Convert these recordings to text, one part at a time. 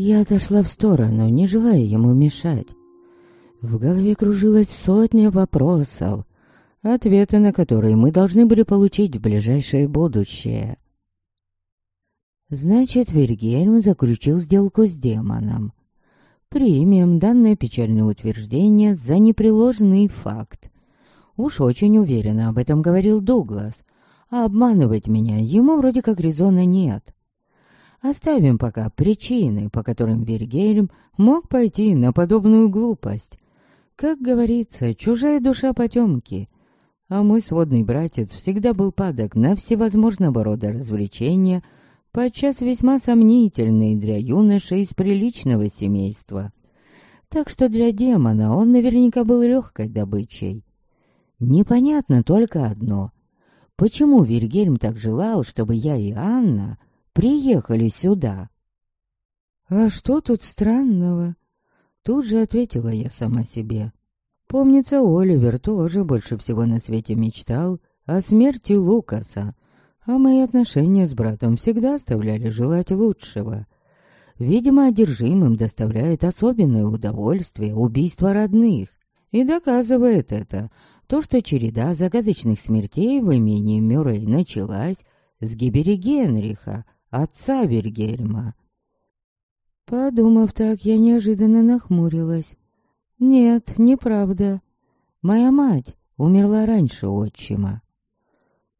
Я отошла в сторону, не желая ему мешать. В голове кружилась сотня вопросов, ответы на которые мы должны были получить в ближайшее будущее. Значит, Вильгельм заключил сделку с демоном. Примем данное печальное утверждение за непреложный факт. Уж очень уверенно об этом говорил Дуглас, а обманывать меня ему вроде как резона нет. Оставим пока причины, по которым Вильгельм мог пойти на подобную глупость. Как говорится, чужая душа потемки, а мой сводный братец всегда был падок на всевозможного рода развлечения — подчас весьма сомнительный для юноши из приличного семейства. Так что для демона он наверняка был легкой добычей. Непонятно только одно. Почему Вильгельм так желал, чтобы я и Анна приехали сюда? «А что тут странного?» Тут же ответила я сама себе. Помнится, Оливер тоже больше всего на свете мечтал о смерти Лукаса, а мои отношения с братом всегда оставляли желать лучшего. Видимо, одержимым доставляет особенное удовольствие убийство родных. И доказывает это то, что череда загадочных смертей в имении Мюррей началась с гибели Генриха, отца Вильгельма. Подумав так, я неожиданно нахмурилась. Нет, неправда. Моя мать умерла раньше отчима.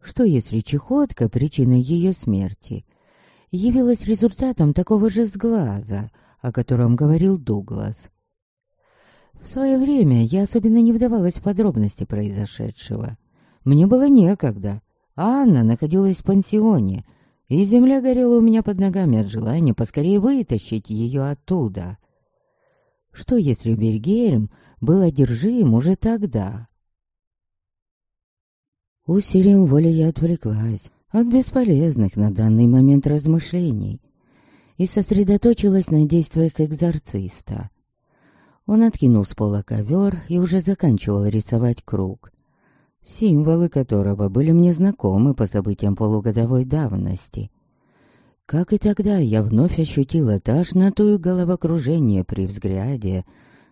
Что если чехотка, причиной ее смерти, явилась результатом такого же сглаза, о котором говорил Дуглас? В свое время я особенно не вдавалась в подробности произошедшего. Мне было некогда. А Анна находилась в пансионе, и земля горела у меня под ногами от желания поскорее вытащить ее оттуда. Что если Бельгельм был одержим уже тогда? Усилием воли я отвлеклась от бесполезных на данный момент размышлений и сосредоточилась на действиях экзорциста. Он откинул с пола ковер и уже заканчивал рисовать круг, символы которого были мне знакомы по событиям полугодовой давности. Как и тогда, я вновь ощутила тошноту головокружение при взгляде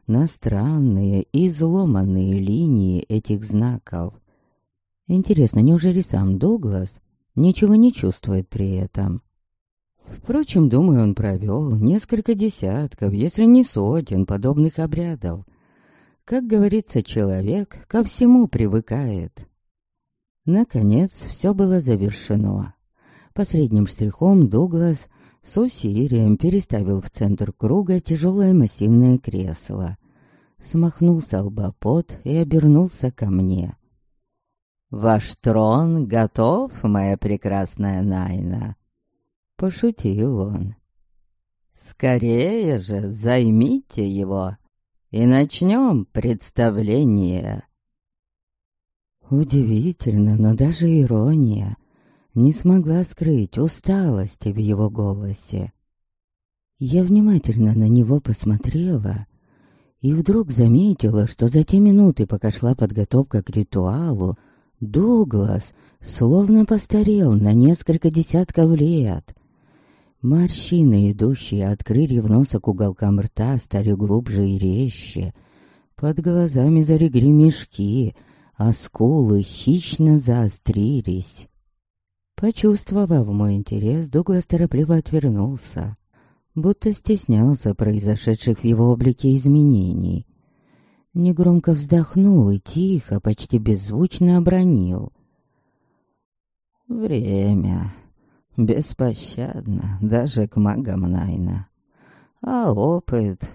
на странные и изломанные линии этих знаков. Интересно, неужели сам Дуглас ничего не чувствует при этом? Впрочем, думаю, он провел несколько десятков, если не сотен подобных обрядов. Как говорится, человек ко всему привыкает. Наконец, все было завершено. Последним штрихом Дуглас с усилием переставил в центр круга тяжелое массивное кресло. Смахнул с лба пот и обернулся ко мне. «Ваш трон готов, моя прекрасная Найна?» Пошутил он. «Скорее же займите его, и начнем представление». Удивительно, но даже ирония не смогла скрыть усталости в его голосе. Я внимательно на него посмотрела и вдруг заметила, что за те минуты, пока шла подготовка к ритуалу, Дуглас словно постарел на несколько десятков лет. Морщины, идущие от крыльев носа к уголкам рта, стали глубже и резче. Под глазами зарегли мешки, а скулы хищно заострились. Почувствовав мой интерес, Дуглас торопливо отвернулся, будто стеснялся произошедших в его облике изменений негромко вздохнул и тихо, почти беззвучно обронил. «Время беспощадно даже к магам Найна, а опыт,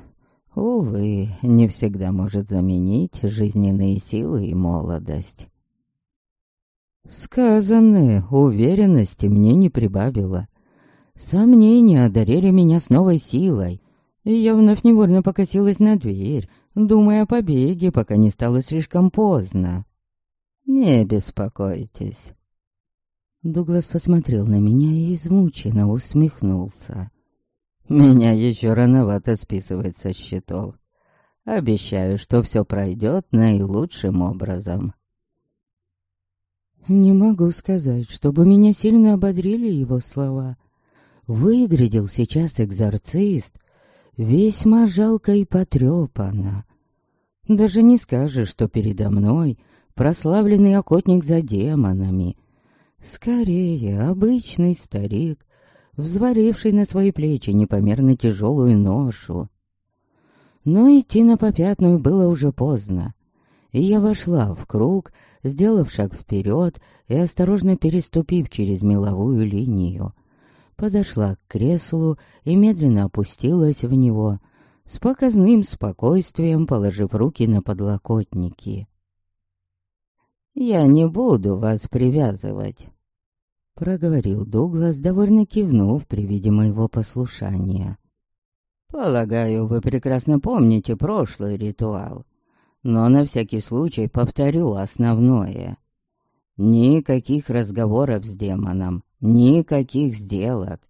увы, не всегда может заменить жизненные силы и молодость». Сказанное уверенности мне не прибавило. Сомнения одарили меня с новой силой, и я вновь невольно покосилась на дверь, думая о побеге, пока не стало слишком поздно. «Не беспокойтесь». Дуглас посмотрел на меня и измученно усмехнулся. «Меня еще рановато списывать со счетов. Обещаю, что все пройдет наилучшим образом». Не могу сказать, чтобы меня сильно ободрили его слова. Выглядел сейчас экзорцист весьма жалко и потрепана. Даже не скажешь, что передо мной прославленный охотник за демонами. Скорее, обычный старик, взваливший на свои плечи непомерно тяжелую ношу. Но идти на попятную было уже поздно, и я вошла в круг, сделав шаг вперед и осторожно переступив через меловую линию. Подошла к креслу и медленно опустилась в него, с показным спокойствием положив руки на подлокотники. «Я не буду вас привязывать», — проговорил Дуглас, довольно кивнув при виде моего послушания. «Полагаю, вы прекрасно помните прошлый ритуал, но на всякий случай повторю основное. Никаких разговоров с демоном, никаких сделок.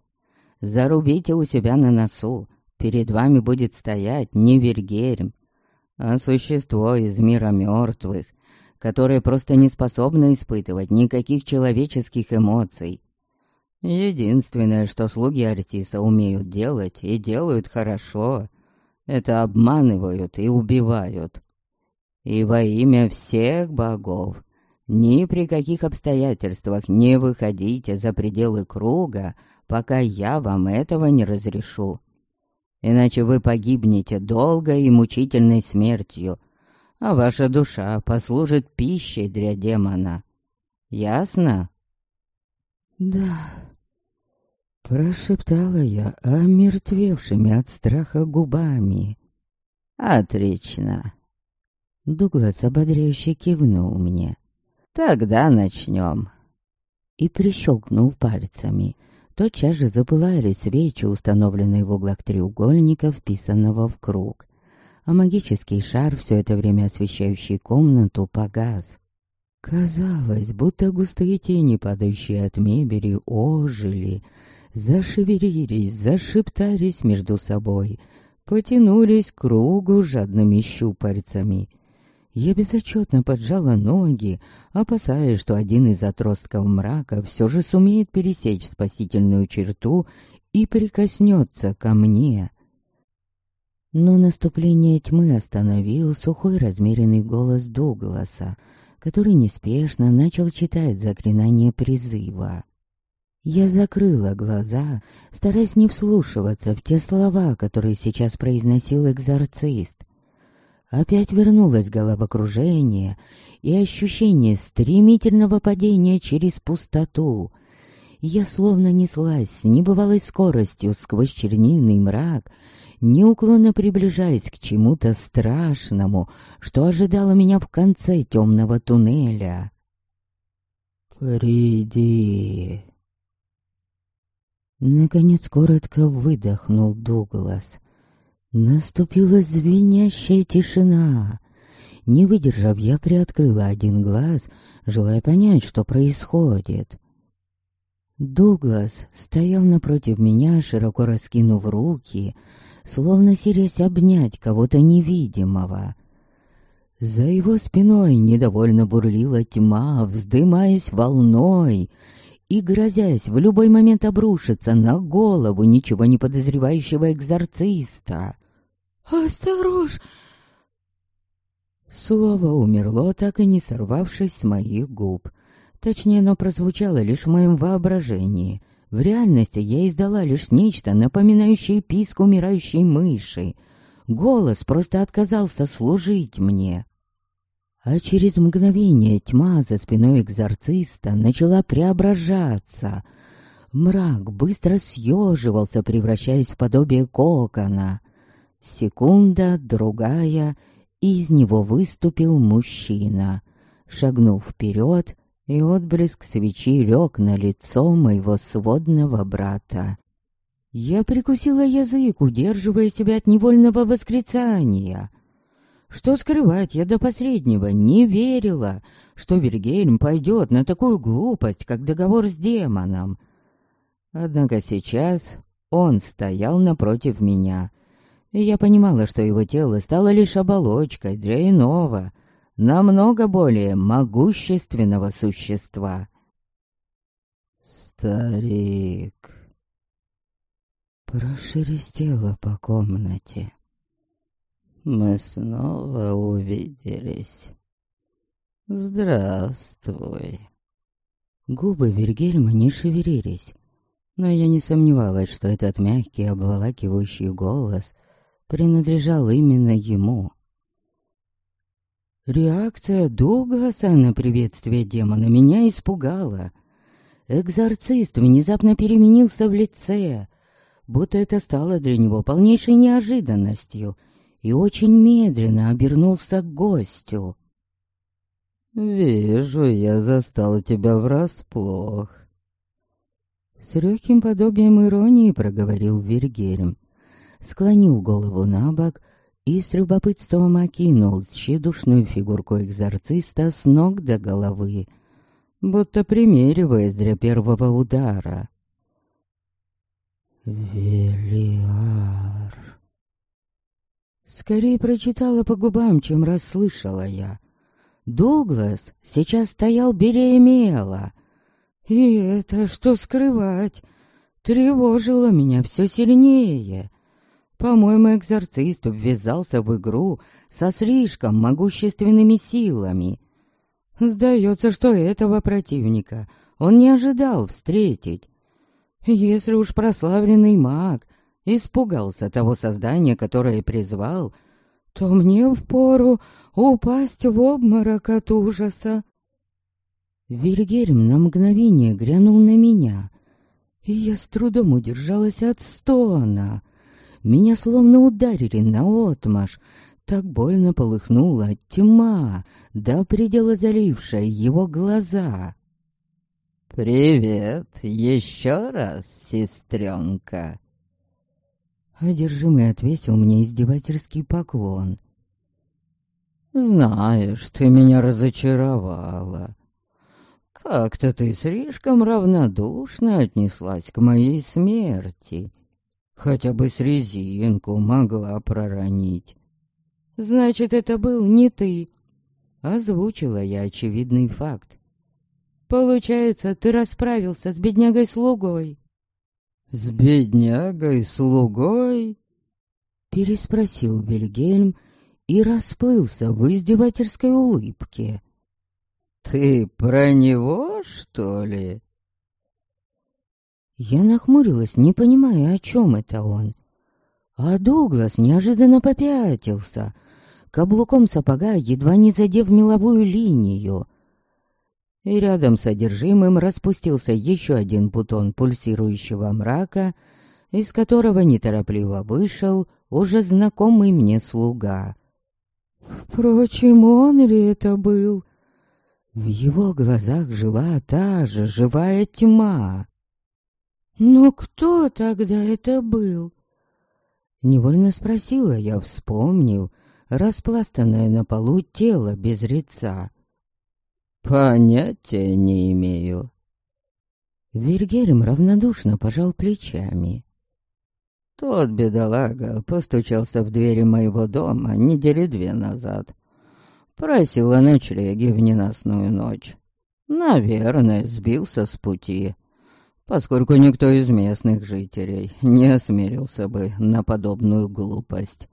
Зарубите у себя на носу, перед вами будет стоять не Вергерм, а существо из мира мертвых, которые просто не способны испытывать никаких человеческих эмоций. Единственное, что слуги Артиса умеют делать, и делают хорошо, это обманывают и убивают. И во имя всех богов, ни при каких обстоятельствах не выходите за пределы круга, пока я вам этого не разрешу. Иначе вы погибнете долгой и мучительной смертью, а ваша душа послужит пищей для демона. Ясно? Да, прошептала я, омертвевшими от страха губами. Отлично. Дуглас ободряюще кивнул мне. Тогда начнем. И прищелкнул пальцами. Тотчас же запылали свечи, установленные в углах треугольника, вписанного в круг а магический шар, все это время освещающий комнату, погас. Казалось, будто густые тени, падающие от мебели, ожили, зашевелились, зашептались между собой, потянулись к кругу жадными щупальцами. Я безотчетно поджала ноги, опасаясь, что один из отростков мрака все же сумеет пересечь спасительную черту и прикоснется ко мне — но наступление тьмы остановил сухой размеренный голос Дугласа, который неспешно начал читать заклинание призыва. Я закрыла глаза, стараясь не вслушиваться в те слова, которые сейчас произносил экзорцист. Опять вернулось головокружение и ощущение стремительного падения через пустоту. Я словно неслась с небывалой скоростью сквозь чернильный мрак — неуклонно приближаясь к чему-то страшному, что ожидало меня в конце темного туннеля. «Приди!» Наконец коротко выдохнул Дуглас. Наступила звенящая тишина. Не выдержав, я приоткрыла один глаз, желая понять, что происходит. Дуглас стоял напротив меня, широко раскинув руки, словно силясь обнять кого-то невидимого. За его спиной недовольно бурлила тьма, вздымаясь волной и грозясь в любой момент обрушиться на голову ничего не подозревающего экзорциста. «Осторож!» Слово умерло, так и не сорвавшись с моих губ. Точнее, оно прозвучало лишь в моем воображении — в реальности я издала лишь нечто, напоминающее писк умирающей мыши. Голос просто отказался служить мне. А через мгновение тьма за спиной экзорциста начала преображаться. Мрак быстро съеживался, превращаясь в подобие кокона. Секунда, другая, из него выступил мужчина. Шагнул вперед и отблеск свечи лег на лицо моего сводного брата. Я прикусила язык, удерживая себя от невольного восклицания. Что скрывать, я до последнего не верила, что Вильгельм пойдет на такую глупость, как договор с демоном. Однако сейчас он стоял напротив меня, и я понимала, что его тело стало лишь оболочкой для иного, намного более могущественного существа. «Старик!» прошелестело по комнате. Мы снова увиделись. Здравствуй. Губы Вильгельма не шевелились, но я не сомневалась, что этот мягкий, обволакивающий голос принадлежал именно ему. Реакция Дугласа на приветствие демона меня испугала. Экзорцист внезапно переменился в лице, будто это стало для него полнейшей неожиданностью, и очень медленно обернулся к гостю. «Вижу, я застал тебя врасплох». С легким подобием иронии проговорил Вильгельм, склонил голову на бок и с любопытством окинул тщедушную фигурку экзорциста с ног до головы, будто примериваясь для первого удара. «Велиар...» Скорее прочитала по губам, чем расслышала я. Дуглас сейчас стоял белее мела. И это, что скрывать, тревожило меня все сильнее. По-моему, экзорцист ввязался в игру со слишком могущественными силами. Сдается, что этого противника он не ожидал встретить. Если уж прославленный маг испугался того создания, которое призвал, то мне впору упасть в обморок от ужаса. Вильгельм на мгновение глянул на меня, и я с трудом удержалась от стона. Меня словно ударили наотмашь, так больно полыхнула тьма, до предела залившая его глаза. «Привет еще раз, сестренка!» Одержимый отвесил мне издевательский поклон. «Знаешь, ты меня разочаровала. Как-то ты слишком равнодушно отнеслась к моей смерти. Хотя бы с резинку могла проронить». «Значит, это был не ты?» Озвучила я очевидный факт. «Получается, ты расправился с беднягой-слугой?» «С беднягой-слугой?» Переспросил Вильгельм и расплылся в издевательской улыбке. «Ты про него, что ли?» Я нахмурилась, не понимая, о чем это он. А Дуглас неожиданно попятился, каблуком сапога едва не задев меловую линию и рядом с содержимым распустился еще один бутон пульсирующего мрака, из которого неторопливо вышел уже знакомый мне слуга. Впрочем, он ли это был? В его глазах жила та же живая тьма. Но кто тогда это был? Невольно спросила я, вспомнив распластанное на полу тело без лица — Понятия не имею. Вильгельм равнодушно пожал плечами. Тот бедолага постучался в двери моего дома недели две назад. Просил о ночлеге в ненастную ночь. Наверное, сбился с пути, поскольку никто из местных жителей не осмелился бы на подобную глупость.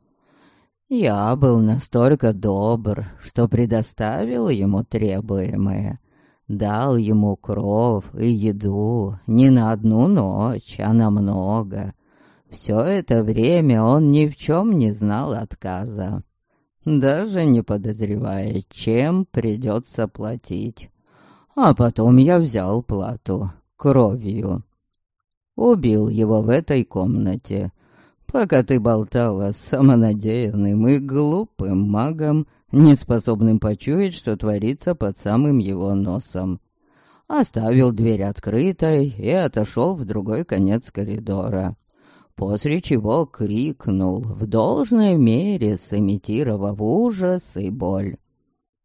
Я был настолько добр, что предоставил ему требуемое. Дал ему кров и еду не на одну ночь, а на много. Все это время он ни в чем не знал отказа, даже не подозревая, чем придется платить. А потом я взял плату кровью. Убил его в этой комнате, пока ты болтала с самонадеянным и глупым магом, не способным почуять, что творится под самым его носом. Оставил дверь открытой и отошел в другой конец коридора. После чего крикнул, в должной мере сымитировав ужас и боль.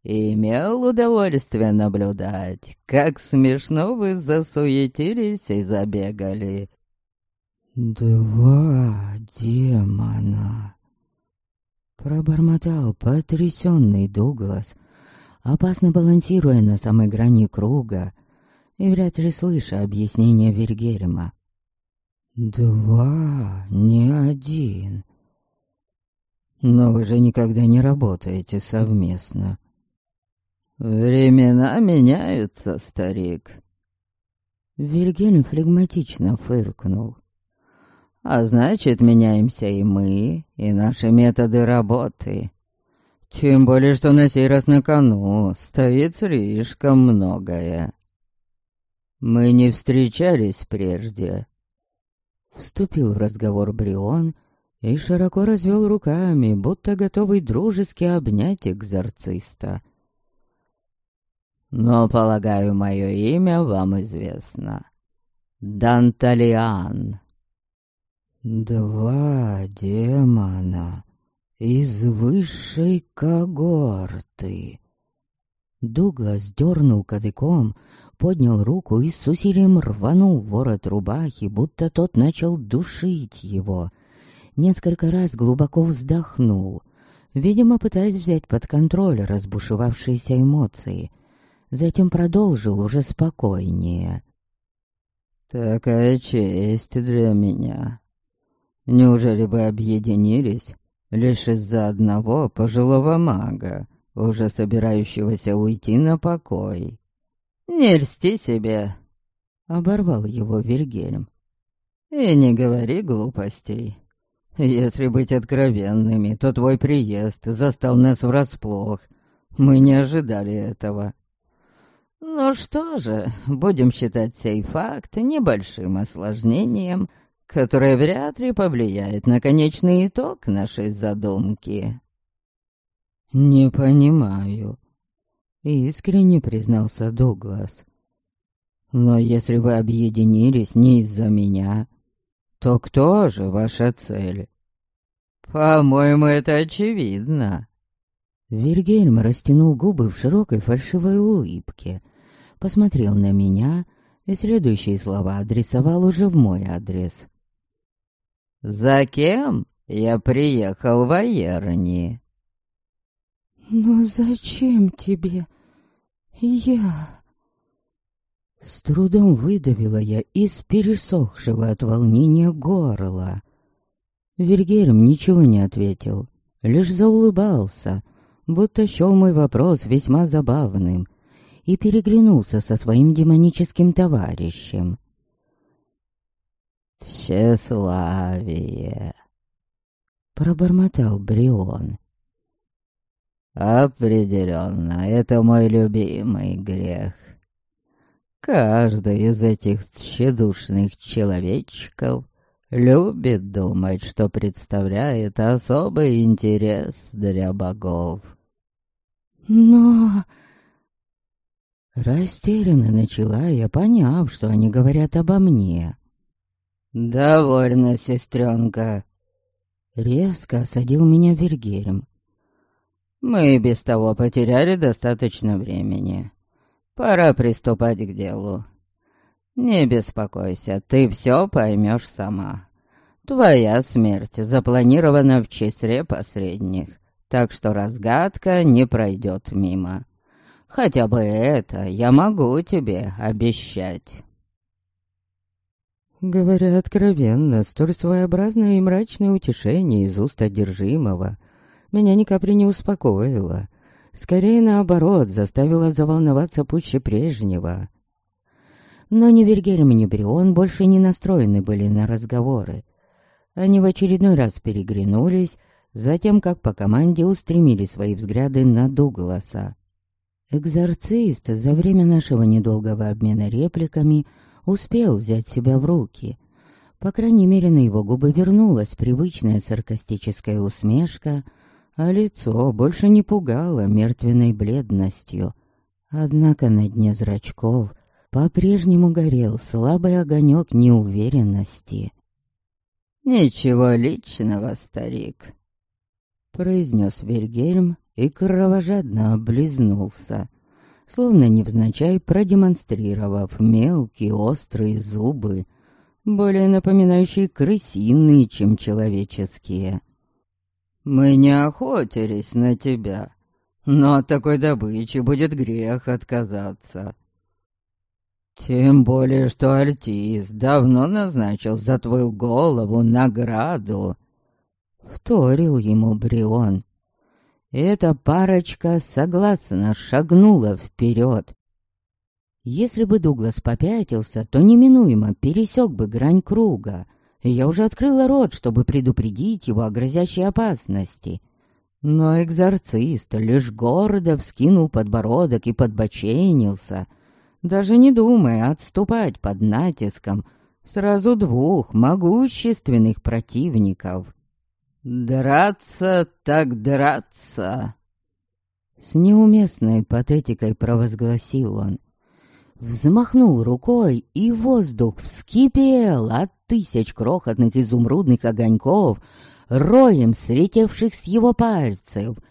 Имел удовольствие наблюдать, как смешно вы засуетились и забегали. «Два демона!» Пробормотал потрясенный Дуглас, опасно балансируя на самой грани круга и вряд ли слыша объяснения Вильгельма. «Два, не один. Но вы же никогда не работаете совместно». «Времена меняются, старик». Вильгельм флегматично фыркнул. «А значит, меняемся и мы, и наши методы работы. Тем более, что на сей раз на кону стоит слишком многое. Мы не встречались прежде». Вступил в разговор Брион и широко развел руками, будто готовый дружески обнять экзорциста. «Но, полагаю, мое имя вам известно. Данталиан». «Два демона из высшей когорты». Дуглас дернул кадыком, поднял руку и с усилием рванул ворот рубахи, будто тот начал душить его. Несколько раз глубоко вздохнул, видимо, пытаясь взять под контроль разбушевавшиеся эмоции. Затем продолжил уже спокойнее. «Такая честь для меня. Неужели вы объединились лишь из-за одного пожилого мага, уже собирающегося уйти на покой?» «Не льсти себе», — оборвал его Вильгельм. «И не говори глупостей. Если быть откровенными, то твой приезд застал нас врасплох. Мы не ожидали этого». «Ну что же, будем считать сей факт небольшим осложнением, которое вряд ли повлияет на конечный итог нашей задумки». «Не понимаю», Искренне признался Дуглас. Но если вы объединились не из-за меня, то кто же ваша цель? По-моему, это очевидно. Вильгельм растянул губы в широкой фальшивой улыбке, посмотрел на меня и следующие слова адресовал уже в мой адрес. «За кем я приехал в Аерни?» «Но зачем тебе я...» С трудом выдавила я из пересохшего от волнения горла. Вильгельм ничего не ответил, лишь заулыбался, будто счел мой вопрос весьма забавным, и переглянулся со своим демоническим товарищем. «Тщеславие!» Пробормотал Брион. Определенно, это мой любимый грех. Каждый из этих тщедушных человечков любит думать, что представляет особый интерес для богов. Но... Растерянно начала я, поняв, что они говорят обо мне. «Довольно, сестренка!» Резко осадил меня Вергерем. Мы и без того потеряли достаточно времени. Пора приступать к делу. Не беспокойся, ты все поймешь сама. Твоя смерть запланирована в числе посредних, так что разгадка не пройдет мимо. Хотя бы это я могу тебе обещать. Говоря откровенно, столь своеобразное и мрачное утешение из уст одержимого меня ни капли не успокоило. Скорее, наоборот, заставило заволноваться пуще прежнего. Но ни Вильгельм, ни Брион больше не настроены были на разговоры. Они в очередной раз переглянулись, затем, как по команде, устремили свои взгляды на Дугласа. Экзорцист за время нашего недолгого обмена репликами успел взять себя в руки. По крайней мере, на его губы вернулась привычная саркастическая усмешка — а лицо больше не пугало мертвенной бледностью. Однако на дне зрачков по-прежнему горел слабый огонек неуверенности. «Ничего личного, старик», — произнес Вильгельм и кровожадно облизнулся, словно невзначай продемонстрировав мелкие острые зубы, более напоминающие крысиные, чем человеческие. Мы не охотились на тебя, но от такой добычи будет грех отказаться. Тем более, что Альтис давно назначил за твою голову награду. Вторил ему Брион. Эта парочка согласно шагнула вперед. Если бы Дуглас попятился, то неминуемо пересек бы грань круга. Я уже открыла рот, чтобы предупредить его о грозящей опасности. Но экзорцист лишь гордо вскинул подбородок и подбоченился — даже не думая отступать под натиском сразу двух могущественных противников. «Драться так драться!» С неуместной патетикой провозгласил он. Взмахнул рукой, и воздух вскипел от тысяч крохотных изумрудных огоньков, роем слетевших с его пальцев —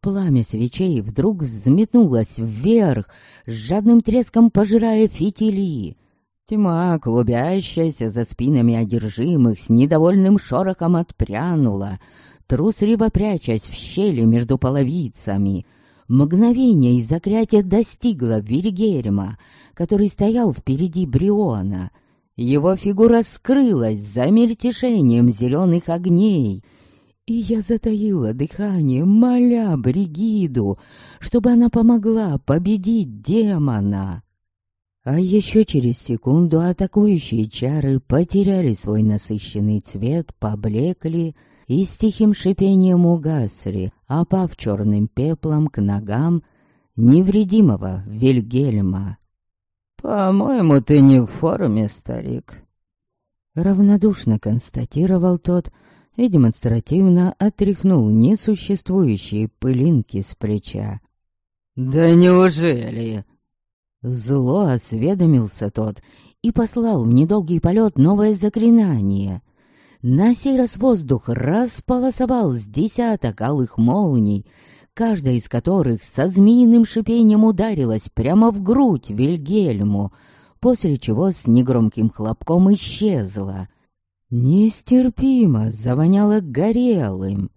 Пламя свечей вдруг взметнулось вверх, с жадным треском пожирая фитили. Тьма, клубящаяся за спинами одержимых, с недовольным шорохом отпрянула, трусливо прячась в щели между половицами. Мгновение из заклятия достигло Вильгельма, который стоял впереди Бриона. Его фигура скрылась за мельтешением зеленых огней — и я затаила дыхание, моля Бригиду, чтобы она помогла победить демона. А еще через секунду атакующие чары потеряли свой насыщенный цвет, поблекли и с тихим шипением угасли, опав черным пеплом к ногам невредимого Вильгельма. «По-моему, ты не в форме, старик», — равнодушно констатировал тот, и демонстративно отряхнул несуществующие пылинки с плеча. «Да неужели?» Зло осведомился тот и послал в недолгий полет новое заклинание. На сей раз воздух располосовал с десяток алых молний, каждая из которых со змеиным шипением ударилась прямо в грудь Вильгельму, после чего с негромким хлопком исчезла — Нестерпимо завоняло горелым.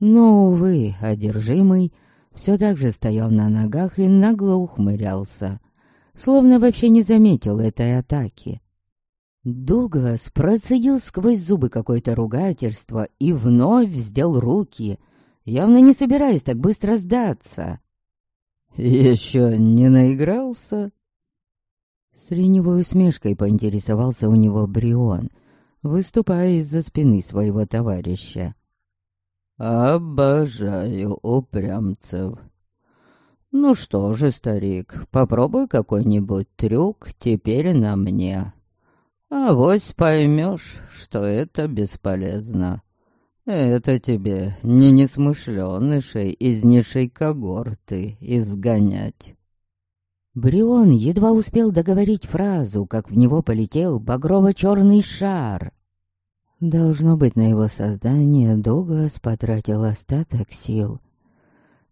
Но, увы, одержимый все так же стоял на ногах и нагло ухмылялся, словно вообще не заметил этой атаки. Дуглас процедил сквозь зубы какое-то ругательство и вновь вздел руки, явно не собираясь так быстро сдаться. «Еще не наигрался?» С ленивой усмешкой поинтересовался у него Брион, выступая из-за спины своего товарища. «Обожаю упрямцев. Ну что же, старик, попробуй какой-нибудь трюк теперь на мне. А вось поймешь, что это бесполезно. Это тебе не несмышленышей из низшей когорты изгонять». Брион едва успел договорить фразу, как в него полетел багрово-черный шар. Должно быть, на его создание Дуглас потратил остаток сил.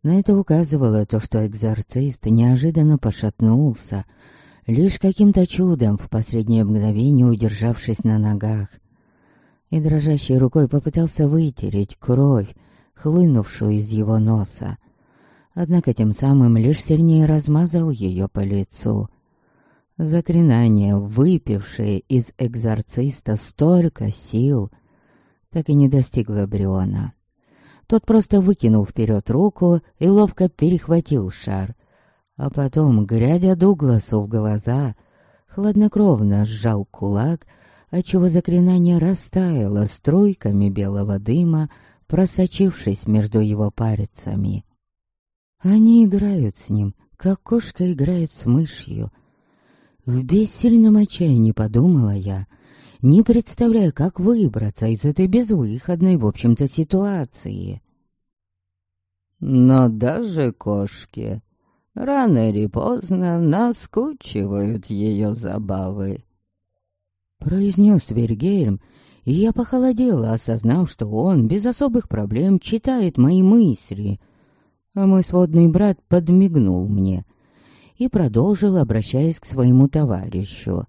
На это указывало то, что экзорцист неожиданно пошатнулся, лишь каким-то чудом в последнее мгновение удержавшись на ногах, и дрожащей рукой попытался вытереть кровь, хлынувшую из его носа однако тем самым лишь сильнее размазал ее по лицу. Заклинание, выпившее из экзорциста столько сил, так и не достигло Бриона. Тот просто выкинул вперед руку и ловко перехватил шар, а потом, глядя Дугласу в глаза, хладнокровно сжал кулак, отчего заклинание растаяло струйками белого дыма, просочившись между его пальцами. Они играют с ним, как кошка играет с мышью. В бессильном отчаянии подумала я, не представляя, как выбраться из этой безвыходной, в общем-то, ситуации. Но даже кошки рано или поздно наскучивают ее забавы. Произнес Вергельм, и я похолодела, осознав, что он без особых проблем читает мои мысли — а мой сводный брат подмигнул мне и продолжил, обращаясь к своему товарищу.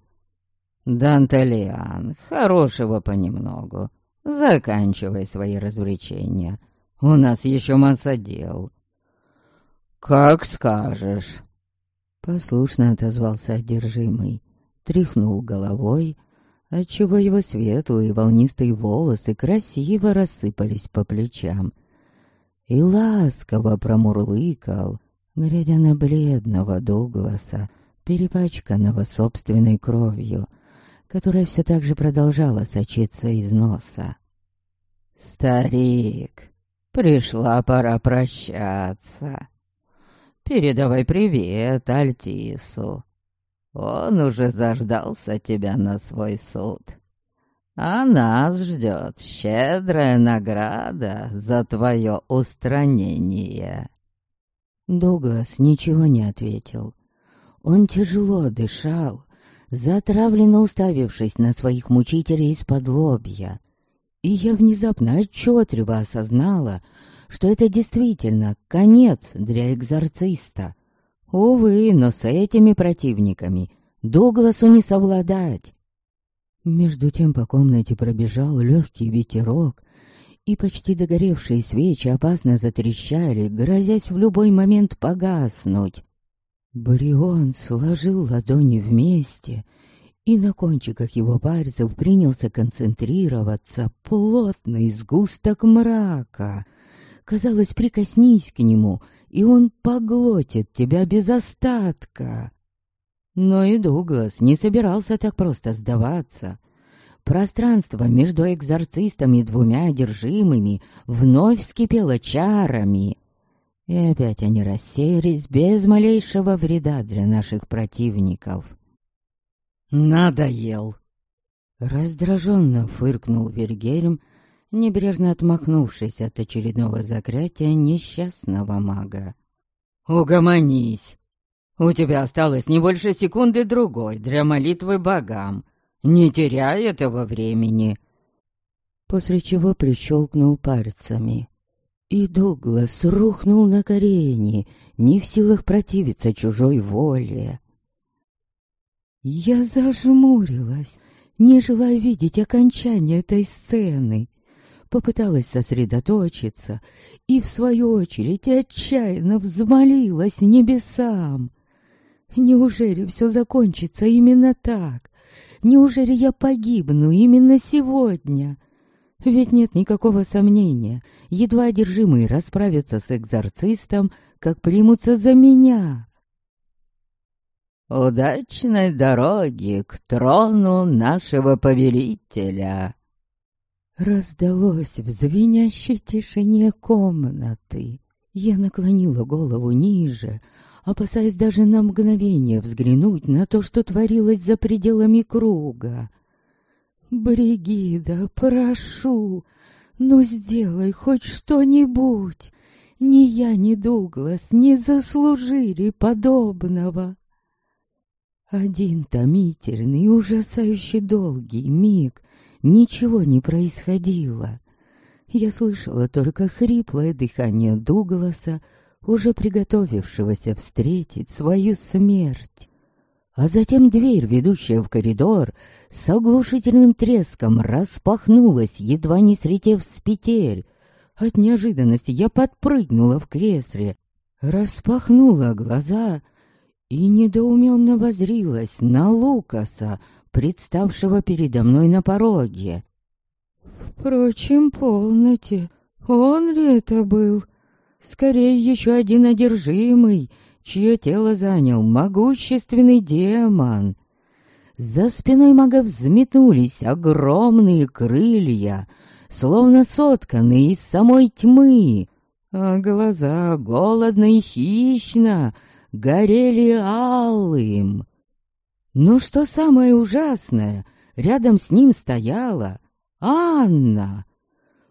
«Данталиан, хорошего понемногу. Заканчивай свои развлечения. У нас еще масса дел». «Как скажешь». Послушно отозвался одержимый, тряхнул головой, отчего его светлые волнистые волосы красиво рассыпались по плечам. И ласково промурлыкал, глядя на бледного Дугласа, перепачканного собственной кровью, которая все так же продолжала сочиться из носа. «Старик, пришла пора прощаться. Передавай привет Альтису. Он уже заждался тебя на свой суд. А нас ждет щедрая награда за твое устранение». Дуглас ничего не ответил. Он тяжело дышал, затравленно уставившись на своих мучителей из-под лобья. И я внезапно отчетливо осознала, что это действительно конец для экзорциста. Увы, но с этими противниками Дугласу не совладать. Между тем по комнате пробежал легкий ветерок, и почти догоревшие свечи опасно затрещали, грозясь в любой момент погаснуть. Брион сложил ладони вместе, и на кончиках его пальцев принялся концентрироваться плотный сгусток мрака. Казалось, прикоснись к нему, и он поглотит тебя без остатка. Но и Дуглас не собирался так просто сдаваться. Пространство между экзорцистом и двумя одержимыми вновь вскипело чарами. И опять они рассеялись без малейшего вреда для наших противников. «Надоел!» Раздраженно фыркнул Вильгельм, небрежно отмахнувшись от очередного заклятия несчастного мага. «Угомонись! У тебя осталось не больше секунды другой для молитвы богам. Не теряй этого времени!» После чего прищелкнул пальцами. И Дуглас рухнул на колени, не в силах противиться чужой воле. Я зажмурилась, не желая видеть окончания этой сцены. Попыталась сосредоточиться и, в свою очередь, отчаянно взмолилась небесам. Неужели все закончится именно так? Неужели я погибну именно сегодня? Ведь нет никакого сомнения, едва одержимые расправятся с экзорцистом, как примутся за меня. «Удачной дороги к трону нашего повелителя!» Раздалось в звенящей тишине комнаты. Я наклонила голову ниже, опасаясь даже на мгновение взглянуть на то, что творилось за пределами круга. «Бригида, прошу, ну сделай хоть что-нибудь! Ни я, ни Дуглас не заслужили подобного!» Один томительный, ужасающий долгий миг ничего не происходило. Я слышала только хриплое дыхание Дугласа, уже приготовившегося встретить свою смерть. А затем дверь, ведущая в коридор, с оглушительным треском распахнулась, едва не сретев с петель. От неожиданности я подпрыгнула в кресле, распахнула глаза — и недоуменно возрилась на Лукаса, представшего передо мной на пороге. Впрочем, полноте, он ли это был? Скорее, еще один одержимый, чье тело занял могущественный демон. За спиной мага взметнулись огромные крылья, словно сотканные из самой тьмы, а глаза голодно и хищно — горели алым. Но что самое ужасное, рядом с ним стояла Анна.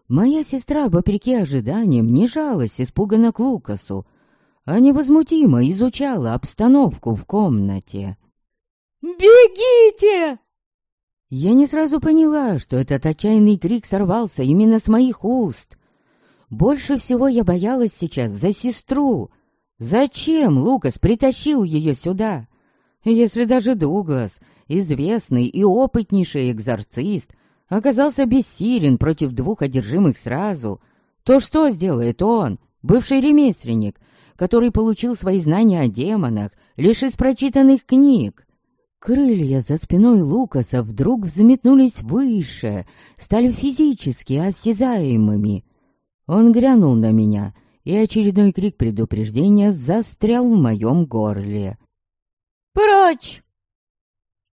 Моя сестра, вопреки ожиданиям, не жалась испуганно к Лукасу, а невозмутимо изучала обстановку в комнате. «Бегите!» Я не сразу поняла, что этот отчаянный крик сорвался именно с моих уст. Больше всего я боялась сейчас за сестру, Зачем Лукас притащил ее сюда? Если даже Дуглас, известный и опытнейший экзорцист, оказался бессилен против двух одержимых сразу, то что сделает он, бывший ремесленник, который получил свои знания о демонах лишь из прочитанных книг. Крылья за спиной Лукаса вдруг взметнулись выше, стали физически осязаемыми. Он глянул на меня, и очередной крик предупреждения застрял в моем горле. «Прочь!»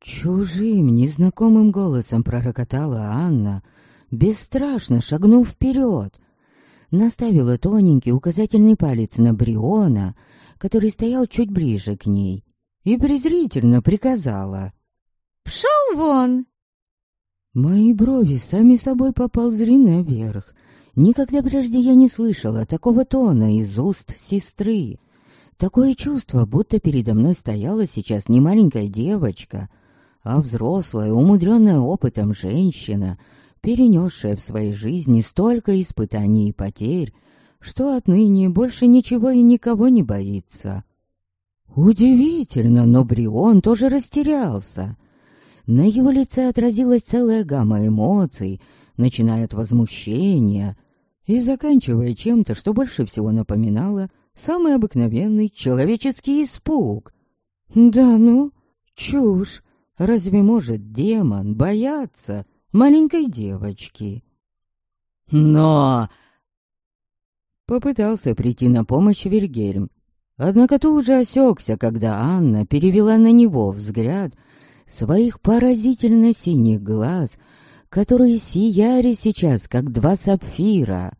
Чужим, незнакомым голосом пророкотала Анна, бесстрашно шагнув вперед. Наставила тоненький указательный палец на Бриона, который стоял чуть ближе к ней, и презрительно приказала. «Пшел вон!» Мои брови сами собой поползли наверх. Никогда прежде я не слышала такого тона из уст сестры. Такое чувство, будто передо мной стояла сейчас не маленькая девочка, а взрослая, умудренная опытом женщина, перенесшая в своей жизни столько испытаний и потерь, что отныне больше ничего и никого не боится. Удивительно, но Брион тоже растерялся. На его лице отразилась целая гамма эмоций, начиная от возмущения и заканчивая чем-то, что больше всего напоминало самый обыкновенный человеческий испуг. Да ну, чушь. Разве может демон бояться маленькой девочки? Но... Попытался прийти на помощь Вильгельм, Однако тут же осекся, когда Анна перевела на него взгляд своих поразительно синих глаз, которые сияли сейчас, как два сапфира.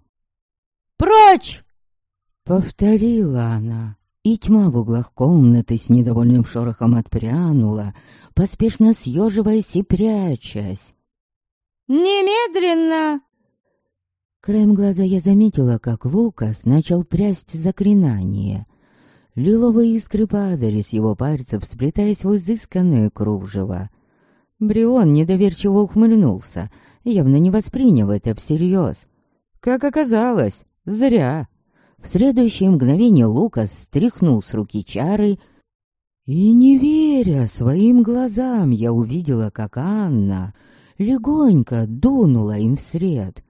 «Прочь!» — повторила она, и тьма в углах комнаты с недовольным шорохом отпрянула, поспешно съеживаясь и прячась. «Немедленно!» Краем глаза я заметила, как Лукас начал прясть заклинание. Лиловые искры падали с его пальцев, сплетаясь в изысканное кружево. Брион недоверчиво ухмыльнулся, явно не восприняв это всерьез. Как оказалось, зря. В следующее мгновение Лукас стряхнул с руки чары, и, не веря своим глазам, я увидела, как Анна легонько дунула им вслед,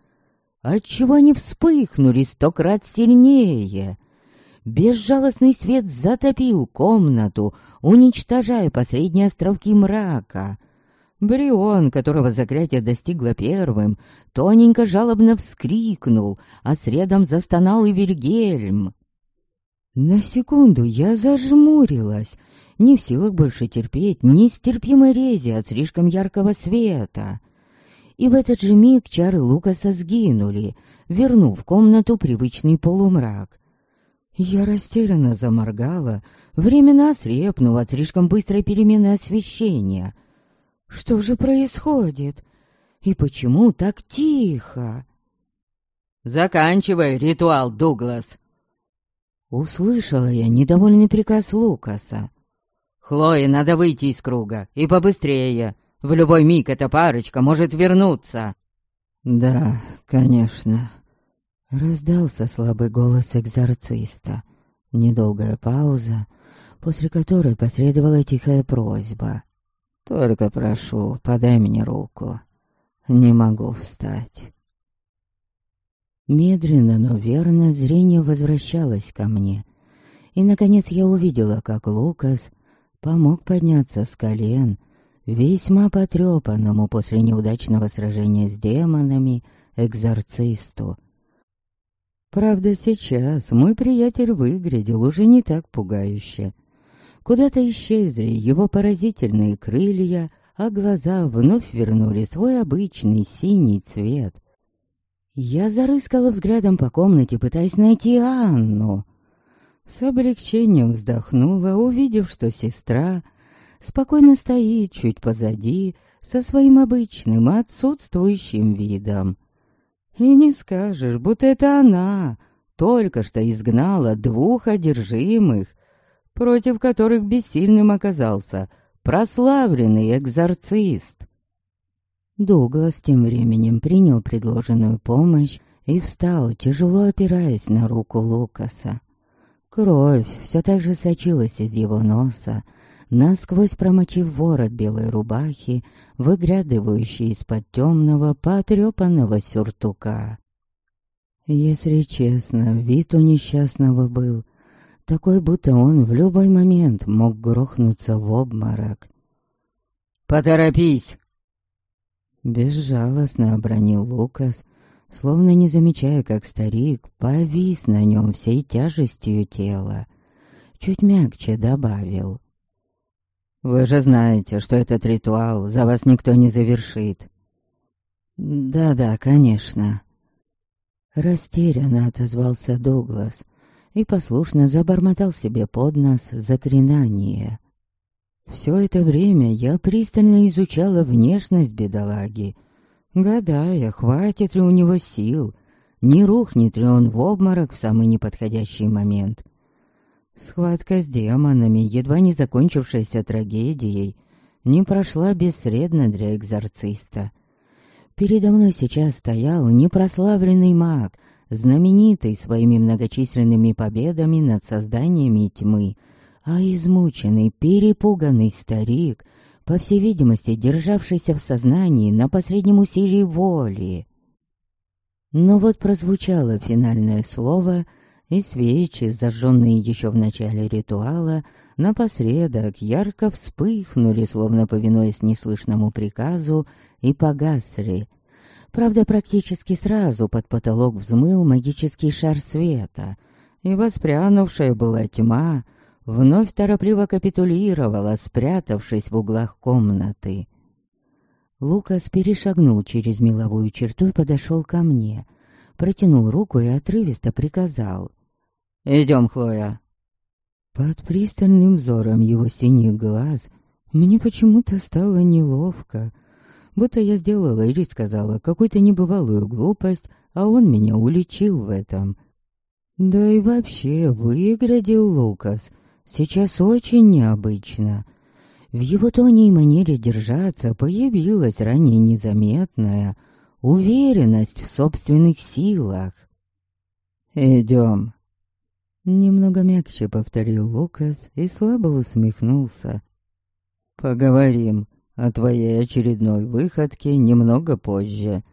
отчего они вспыхнули сто крат сильнее — Безжалостный свет затопил комнату, уничтожая последние островки мрака. Брион, которого заклятие достигло первым, тоненько жалобно вскрикнул, а средом застонал и Вильгельм. На секунду я зажмурилась, не в силах больше терпеть нестерпимой рези от слишком яркого света. И в этот же миг чары Лукаса сгинули, вернув комнату привычный полумрак. Я растерянно заморгала, временно слепнув от слишком быстрой перемены освещения. Что же происходит? И почему так тихо? «Заканчивай ритуал, Дуглас!» Услышала я недовольный приказ Лукаса. «Хлое надо выйти из круга, и побыстрее. В любой миг эта парочка может вернуться». «Да, конечно», Раздался слабый голос экзорциста. Недолгая пауза, после которой последовала тихая просьба. «Только прошу, подай мне руку. Не могу встать». Медленно, но верно зрение возвращалось ко мне. И, наконец, я увидела, как Лукас помог подняться с колен, весьма потрепанному после неудачного сражения с демонами, экзорцисту. Правда, сейчас мой приятель выглядел уже не так пугающе. Куда-то исчезли его поразительные крылья, а глаза вновь вернули свой обычный синий цвет. Я зарыскала взглядом по комнате, пытаясь найти Анну. С облегчением вздохнула, увидев, что сестра спокойно стоит чуть позади, со своим обычным отсутствующим видом. И не скажешь, будто это она только что изгнала двух одержимых, против которых бессильным оказался прославленный экзорцист. Дуглас тем временем принял предложенную помощь и встал, тяжело опираясь на руку Лукаса. Кровь все так же сочилась из его носа, насквозь промочив ворот белой рубахи, выглядывающий из-под темного, потрепанного сюртука. Если честно, вид у несчастного был такой, будто он в любой момент мог грохнуться в обморок. «Поторопись!» Безжалостно обронил Лукас, словно не замечая, как старик повис на нем всей тяжестью тела. Чуть мягче добавил. «Вы же знаете, что этот ритуал за вас никто не завершит». «Да-да, конечно». Растерянно отозвался Дуглас и послушно забормотал себе под нос заклинание. Все это время я пристально изучала внешность бедолаги, гадая, хватит ли у него сил, не рухнет ли он в обморок в самый неподходящий момент. Схватка с демонами, едва не закончившаяся трагедией, не прошла бесследно для экзорциста. Передо мной сейчас стоял непрославленный маг, знаменитый своими многочисленными победами над созданиями тьмы, а измученный, перепуганный старик, по всей видимости, державшийся в сознании на последнем усилии воли. Но вот прозвучало финальное слово, и свечи, зажженные еще в начале ритуала, напоследок ярко вспыхнули, словно повинуясь неслышному приказу, и погасли. Правда, практически сразу под потолок взмыл магический шар света, и воспрянувшая была тьма вновь торопливо капитулировала, спрятавшись в углах комнаты. Лукас перешагнул через меловую черту и подошел ко мне, протянул руку и отрывисто приказал. «Идем, Хлоя». Под пристальным взором его синих глаз мне почему-то стало неловко, будто я сделала или сказала какую-то небывалую глупость, а он меня уличил в этом. Да и вообще выглядел Лукас сейчас очень необычно. В его тоне и манере держаться появилась ранее незаметная уверенность в собственных силах. «Идем», Немного мягче повторил Лукас и слабо усмехнулся. «Поговорим о твоей очередной выходке немного позже,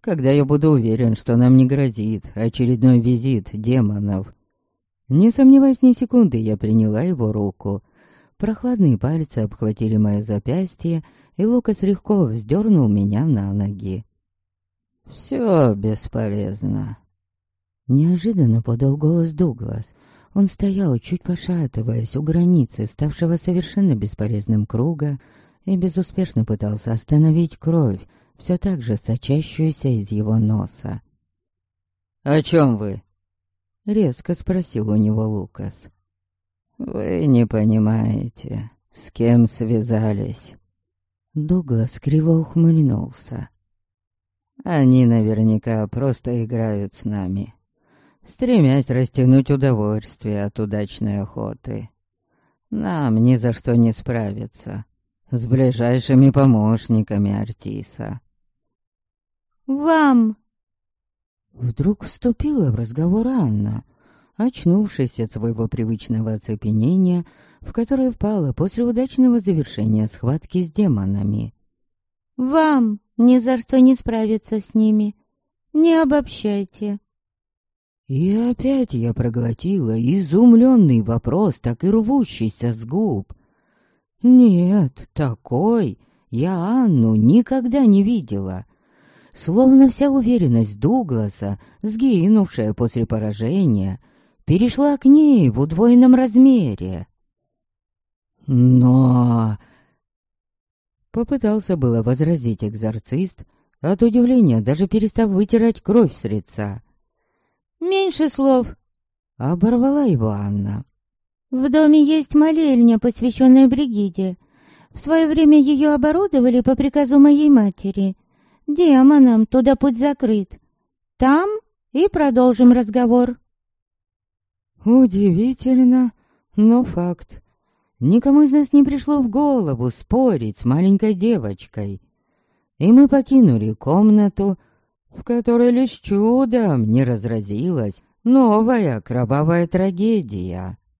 когда я буду уверен, что нам не грозит очередной визит демонов». Не сомневаясь ни секунды, я приняла его руку. Прохладные пальцы обхватили мое запястье, и Лукас легко вздернул меня на ноги. «Все бесполезно», Неожиданно подал голос Дуглас. Он стоял, чуть пошатываясь, у границы, ставшего совершенно бесполезным круга, и безуспешно пытался остановить кровь, все так же сочащуюся из его носа. «О чем вы?» — резко спросил у него Лукас. «Вы не понимаете, с кем связались?» Дуглас криво ухмыльнулся. «Они наверняка просто играют с нами стремясь растянуть удовольствие от удачной охоты. Нам ни за что не справиться с ближайшими помощниками Артиса. «Вам!» Вдруг вступила в разговор Анна, очнувшись от своего привычного оцепенения, в которое впала после удачного завершения схватки с демонами. «Вам ни за что не справиться с ними. Не обобщайте. И опять я проглотила изумленный вопрос, так и рвущийся с губ. Нет, такой я Анну никогда не видела. Словно вся уверенность Дугласа, сгинувшая после поражения, перешла к ней в удвоенном размере. Но... Попытался было возразить экзорцист, от удивления даже перестав вытирать кровь с лица. Меньше слов!» Оборвала его Анна. «В доме есть молельня, посвященная Бригиде. В свое время ее оборудовали по приказу моей матери. Демонам туда путь закрыт. Там и продолжим разговор». Удивительно, но факт. Никому из нас не пришло в голову спорить с маленькой девочкой. И мы покинули комнату, в которой лишь чудом не разразилась новая кровавая трагедия.